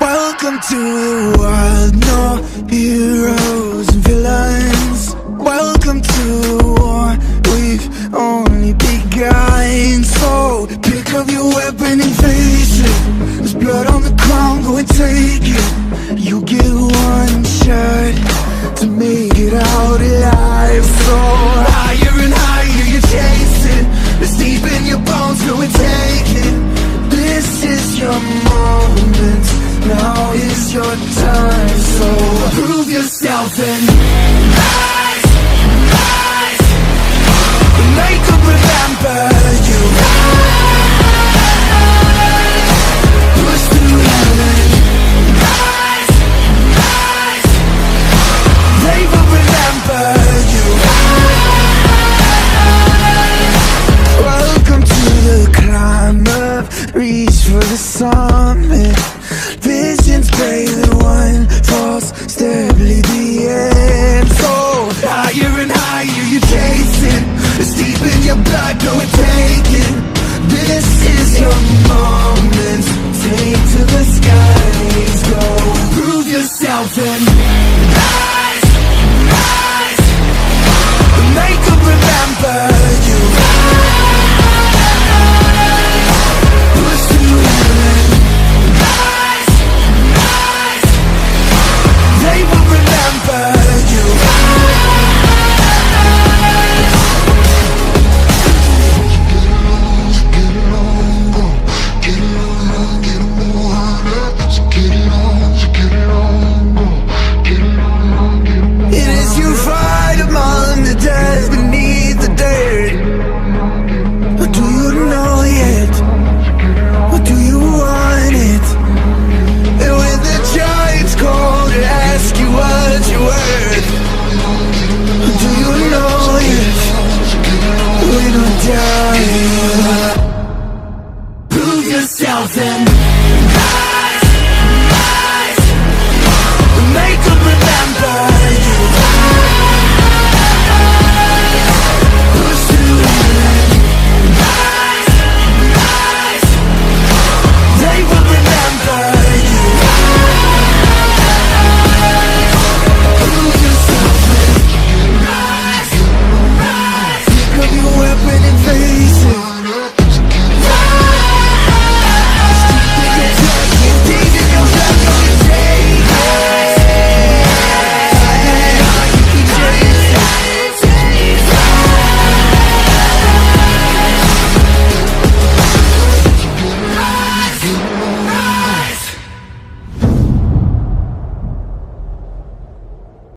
Welcome to the wild, no, you. moment Now is your time So prove yourself and